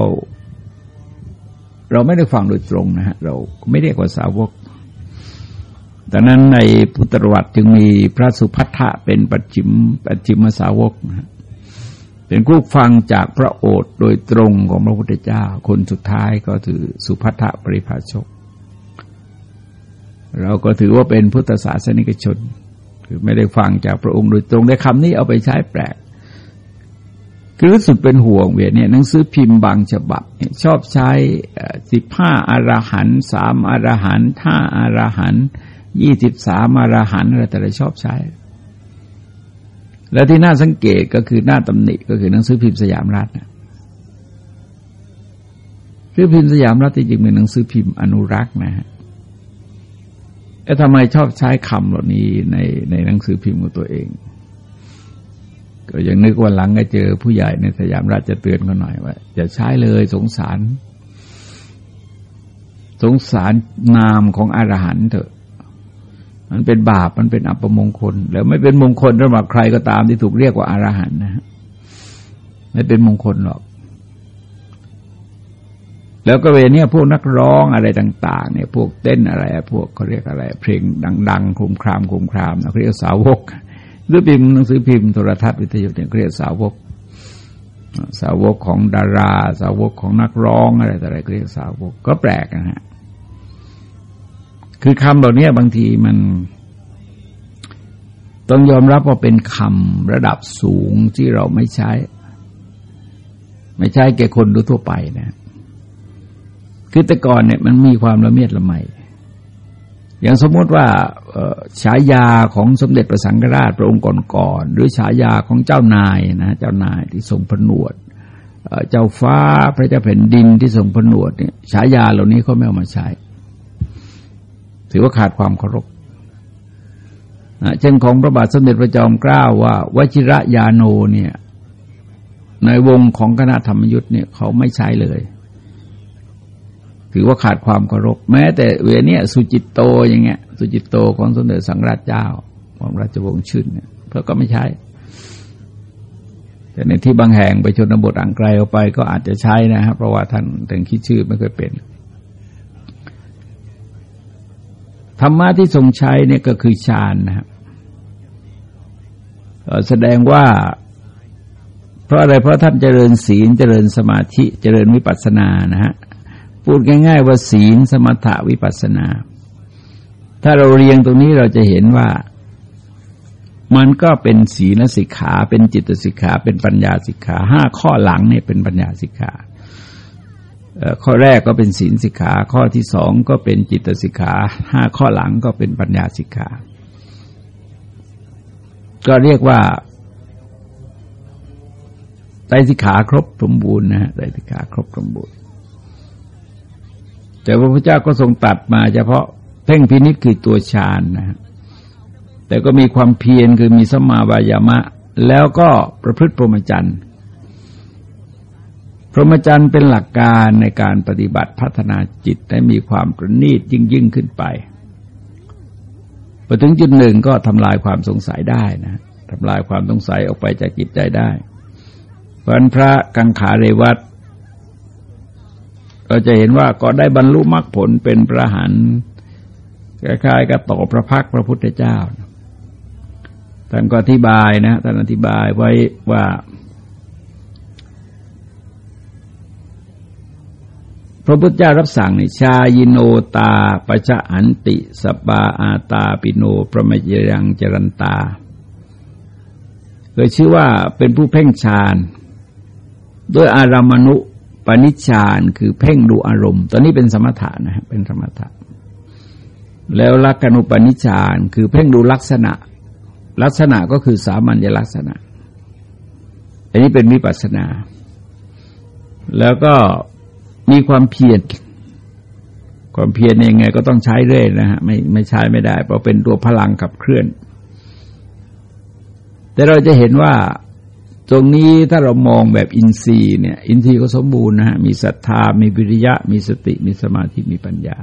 เราไม่ได้ฟังโดยตรงนะฮะเราไม่เรียกว่าสาวกดังนั้นในพุทธประวัติจึงมีพระสุพัทธะเป็นปัจฉิมปัจฉิมสาวกนะเป็นผู้ฟังจากพระโอษฐ์โดยตรงของพระพุทธเจ้า คนสุดท้ายก็ถือสุพัทธะปริภาชก เราก็ถือว่าเป็นพุทธศาสนิกชน คือไม่ได้ฟังจากพระองค์โดยตรงได้คำนี้เอาไปใช้แปลก คือรู้สึกเป็นห่วงเวียเนี่ยหนังสือพิมพ์บางฉบับชอบใช้สิบห้าอารหันสามอารหันห้าอารหันยี่สิบสามอารหันอะไรแต่ละชอบใช้ แล้วที่น่าสังเกตก็คือหน้าตำหนิก็คือหนังสือพิมพ์สยามรัฐนะคือพิมพ์สยามรัฐจริงๆเป็นหนังสือพิมพ์อนุรักษ์นะฮะ แล้วทำไมชอบใช้คำเหล่านี้ในในหนังสือพิมพ์ของตัวเอง ก็ยังนึกว่าหลังก็เจอผู้ใหญ่ในสยามราชจะเตือนเขาหน่อยว่าอย่าใช้เลยสงสาร สงสารนามของอรหันต์เถอะ มันเป็นบาปมันเป็นอัปมงคล แล้วไม่เป็นมงคลสำหรับใครก็ตามที่ถูกเรียกว่าอารหันต์นะไม่เป็นมงคลหรอก แล้วก็เวเนี้ยพวกนักร้องอะไรต่าง ๆ เนี่ย พวกเต้นอะไร พวกเขาเรียกอะไร เพลงดังๆคลุมครามคลุมครามเขาเรียกสาวกหรือพิมพ์หนังสือพิมพ์โทรทัศน์วิทยุเนี่ยเรียกสาวก สาวกของดารา สาวกของนักร้องอะไรต่อะไรเรียกสาวกก็แปลกนะฮะคือคำเหล่านี้บางทีมันต้องยอมรับว่าเป็นคำระดับสูงที่เราไม่ใช้ ไม่ใช่แก่คนทั่วไปนะ คือแต่ก่อนเนี่ยมันมีความละเมียดละไมอย่างสมมติว่าฉายาของสมเด็จพระสังฆราชพระองค์ก่อนๆหรือฉายาของเจ้านายนะเจ้านายที่ทรงผนวดเจ้าฟ้าพระเจ้าแผ่นดินที่ทรงผนวดเนี่ยฉายาเหล่านี้เขาไม่เอามาใช้ ถือว่าขาดความเคารพเช่นของพระบาทสมเด็จพระจอมเกล้าว่าวชิระยาโนเนี่ยในวงของคณะธรรมยุทธ์เนี่ยเขาไม่ใช้เลย ถือว่าขาดความเคารพแม้แต่เวเนี้ยสุจิตโตอย่างเงี้ย สุจิตโตของสมเด็จสังราชเจ้าของราชวงศ์ชื่นเนี่ยเพื่อก็ไม่ใช้ แต่ในที่บางแห่งไปชนบทอ่างไกลออกไปก็อาจจะใช้นะครับเพราะว่าท่านถึงคิดชื่อไม่เคยเป็นธรรมะที่ทรงใช้เนี่ยก็คือฌานนะครับแสดงว่า เพราะอะไรเพราะท่านเจริญศีลเจริญสมาธิ เจริญวิปัสสนานะฮะ พูดง่าย ๆ ว่าศีลสมถะวิปัสนา ถ้าเราเรียงตรงนี้เราจะเห็นว่า มันก็เป็นศีลสิกขา เป็นจิตสิกขา เป็นปัญญาสิกขาห้าข้อหลังเนี่ยเป็นปัญญาสิกขาข้อแรกก็เป็นศีลสิกขา ข้อที่สองก็เป็นจิตสิกขาห้าข้อหลังก็เป็นปัญญาสิกขา ก็เรียกว่าไตรสิกขาครบสมบูรณ์นะฮะไตรสิกขาครบสมบูรณ์ แต่พระพุทธเจ้าก็ทรงตัดมาเฉพาะเพ่งพินิษคือตัวฌานนะแต่ก็มีความเพียรคือมีสมาวายามะ แล้วก็ประพฤติพรหมจรรย์พรหมจรรย์เป็นหลักการในการปฏิบัติพัฒนาจิตให้มีความประณีตยิ่งยิ่งขึ้นไปพอถึงจุดหนึ่งก็ทำลายความสงสัยได้นะทำลายความสงสัยออกไปจากจิตใจได้เพราะนั้นพระกังขาเรวัต เราจะเห็นว่าก็ได้บรรลุมรรคผลเป็นพระหันคล้ายๆกับต่อพระพักพระพุทธเจ้าท่านก็อธิบายนะท่านอธิบายไว้ว่า พระพุทธเจ้ารับสั่งในชายิโนตาปชะอันติ สปาอาตาปิโนประมยยังจรันตาเคยชื่อว่าเป็นผู้เพ่งฌานด้วยอารามณุ ปนิชานคือเพ่งดูอารมณ์ ตอนนี้เป็นสมถะนะเป็นสมถะ แล้วลักนุปนิชานคือเพ่งดูลักษณะ ลักษณะก็คือสามัญลักษณะ อันนี้เป็นวิปัสนา แล้วก็มีความเพียรความเพียรยังไงก็ต้องใช้เรื่อยนะฮะไม่ไม่ใช้ไม่ได้ เพราะเป็นตัวพลังขับเคลื่อน แต่เราจะเห็นว่า ตรงนี้ถ้าเรามองแบบอินทรีย์เนี่ย อินทรีย์ก็สมบูรณ์นะฮะมีศรัทธา มีวิริยะ มีสติ มีสมาธิ มีปัญญา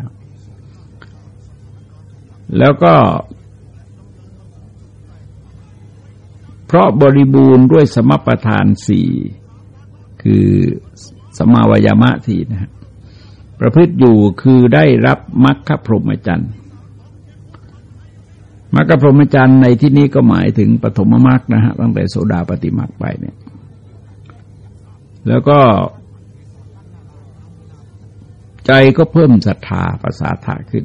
แล้วก็ เพราะบริบูรณ์ด้วยสมประทานสี่คือสมาวายามะทีนะฮะประพฤติอยู่คือได้รับมรรคพรหมจรรย์ มรรคพรหมจรรย์ในที่นี้ก็หมายถึงปฐมมรรคนะฮะตั้งแต่โสดาปฏิมรรคไปเนี่ย แล้วก็ ใจก็เพิ่มศรัทธาภาษาถาขึ้น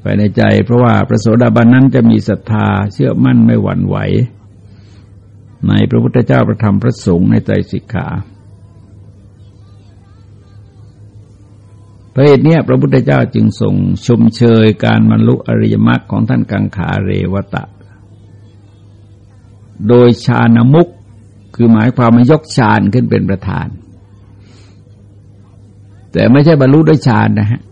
ไปในใจ เพราะว่าพระโสดาบันนั้นจะมีศรัทธาเชื่อมั่นไม่หวั่นไหว ในพระพุทธเจ้าประธรรมพระสงฆ์ในใจสิกขา พระเหตุนี้พระพุทธเจ้าจึงทรงชมเชยการบรรลุอริยมรรคของท่านกังขาเรวตะ โดยชาณมุกคือหมายความมายกฌานขึ้นเป็นประธาน แต่ไม่ใช่บรรลุด้วยฌานนะฮะ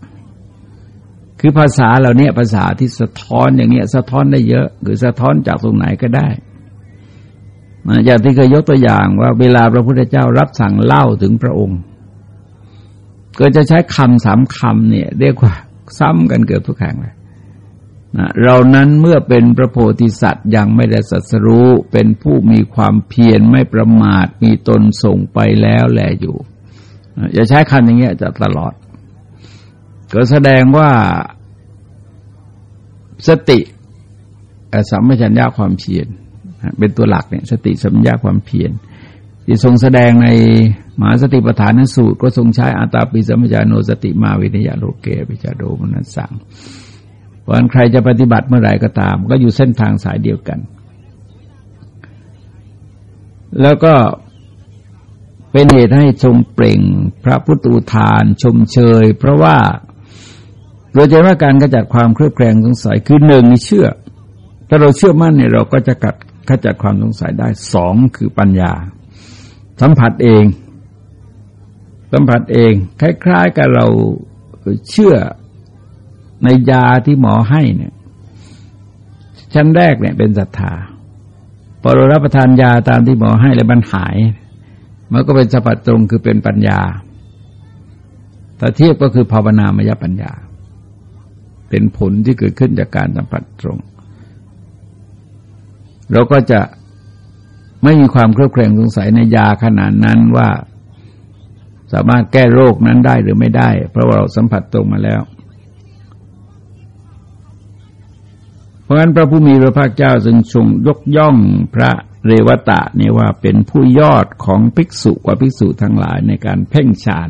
คือภาษาเหล่านี้ภาษาที่สะท้อนอย่างเนี้ย สะท้อนได้เยอะหรือสะท้อนจากตรงไหนก็ได้อย่างที่เคยยกตัวอย่างว่าเวลาพระพุทธเจ้ารับสั่งเล่าถึงพระองค์ ก็จะใช้คำสามคำเนี่ยเรียกว่าซ้ำกันเกือบทุกแห่งเลยนะเรานั้นเมื่อเป็นพระโพธิสัตว์ยังไม่ได้สัสรู้เป็นผู้มีความเพียรไม่ประมาทมีตนส่งไปแล้วแลอยู่จะใช้คำอย่างเงี้ยจะตลอด ก็แสดงว่าสติสัมปชัญญะความเพียรเป็นตัวหลักเนี่ยสติสัมปชัญญะความเพียร ที่ทรงแสดงในมหาสติปัฏฐานสูตร ก็ทรงใช้อาตาปิสัมปจาโนสติมาวินยาโลเกปิจาโดมนัสสังวันใครจะปฏิบัติเมื่อไรก็ตาม ก็อยู่เส้นทางสายเดียวกัน แล้วก็เป็นเหตุให้ทรงเปล่งพระพุทธูทานชมเชย เพราะว่าโดยเฉพาะการกระจัดความเครือบแคลงสงสัยคือหนึ่งเชื่อ ถ้าเราเชื่อมั่นเนี่ยเราก็จะกัดขจัดความสงสัยได้สองคือปัญญา สัมผัสเอง สัมผัสเอง คล้าย ๆ กับเราเชื่อในยาที่หมอให้เนี่ย ชั้นแรกเนี่ยเป็นศรัทธาพอเรารับประทานยาตามที่หมอให้แล้วมันหาย มันก็เป็นสัมผัสตรงคือเป็นปัญญาถ้าเทียบก็คือภาวนามยปัญญา เป็นผลที่เกิดขึ้นจากการสัมผัสตรง เราก็จะ ไม่มีความเครือบแคลงสงสัยในยาขนาดนั้นว่า สามารถแก้โรคนั้นได้หรือไม่ได้ เพราะว่าเราสัมผัสตรงมาแล้ว เพราะฉะนั้นพระผู้มีพระภาคเจ้าจึงทรงยกย่องพระเรวตะนี่ว่าเป็นผู้ยอดของภิกษุกว่าภิกษุทั้งหลายในการเพ่งฌาน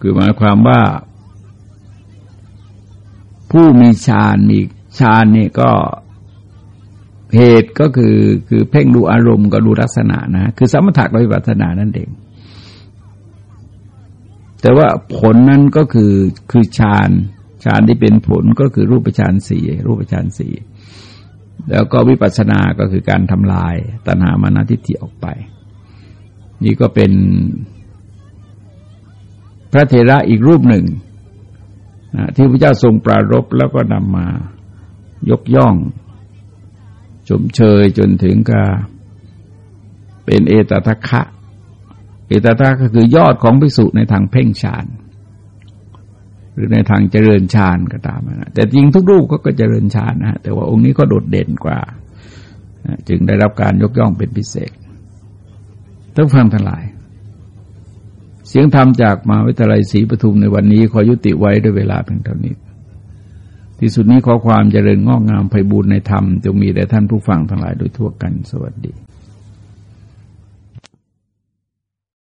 คือหมายความว่า ผู้มีฌานมีฌานนี่ก็ เหตุก็คือคือเพ่งดูอารมณ์ก็ดูลักษณะนะ คือสมถะกับวิปัสสนานั่นเอง แต่ว่าผลนั้นก็คือคือฌานฌานที่เป็นผลก็คือรูปฌานสี่รูปฌานสี่แล้วก็วิปัสสนาก็คือการทำลายตัณหามานาทิฏฐิออกไป นี่ก็เป็นพระเทระอีกรูปหนึ่งที่พระเจ้าทรงปรารบแล้วก็นำมายกย่อง ชมเชยจนถึงกับเป็นเอตทัคคะ เอตทัคก็คือยอดของภิกษุในทางเพ่งฌานหรือในทางเจริญฌานก็ตามนะแต่จริงทุกรูปก็เจริญฌานนะแต่ว่าองค์นี้ก็โดดเด่นกว่า จึงได้รับการยกย่องเป็นพิเศษต้องฟังทั้งหลาย เสียงธรรมจากมหาวิทยาลัยศรีปทุมในวันนี้ขอยุติไว้ด้วยเวลาเพียงเท่านี้ ที่สุดนี้ขอความเจริญงอกงามไพบูรณ์ในธรรมจงมีแด่ท่านผู้ฟังทั้งหลายโดยทั่วกันสวัสดี